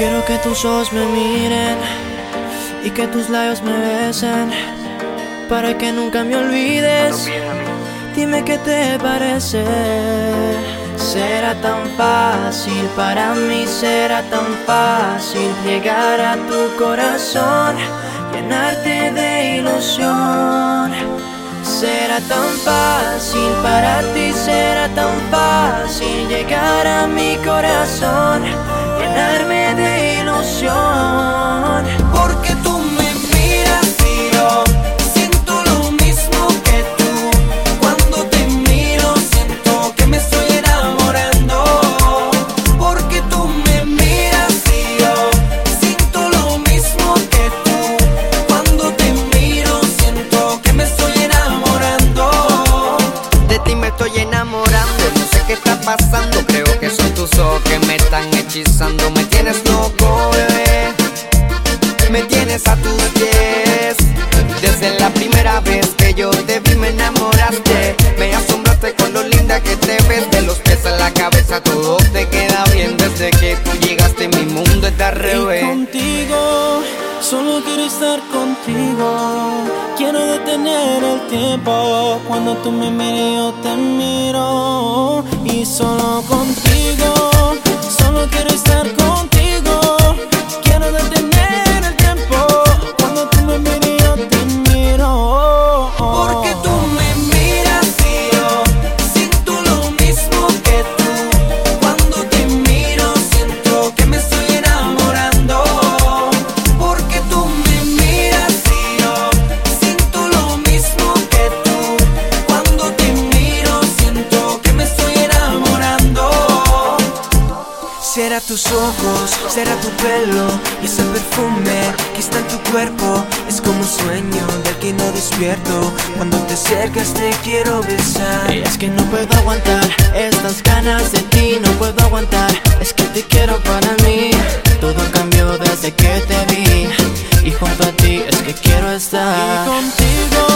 Quiero que tus ojos me miren y que tus labios me besen para que nunca me olvides. Dime qué te parece. Será tan fácil para mí, será tan fácil llegar a tu corazón, llenarte de ilusión. Será tan fácil para ti, será tan fácil llegar a mi corazón, llenarme de ilusión. Porque pasando. Creo que son tus ojos que me están hechizando. Me tienes loco, bebé. Me tienes a tus pies. Desde la primera vez que yo te vi, me enamoraste. Me asombraste con lo linda que te ves. De los pies a la cabeza, todo te queda bien. Desde que tú llegaste, mi mundo está al Y revés. contigo, solo quiero estar contigo. Quiero detener el tiempo. Cuando tú me mires, yo te miro. Y Será tus ojos, será tu pelo y ese perfume que está en tu cuerpo. Es como un sueño del que no despierto. Cuando te acercas te quiero besar. Y es que no puedo aguantar estas ganas de ti, no puedo aguantar. Es que te quiero para mí. Todo cambió desde que te vi. Y junto a ti es que quiero estar. Y contigo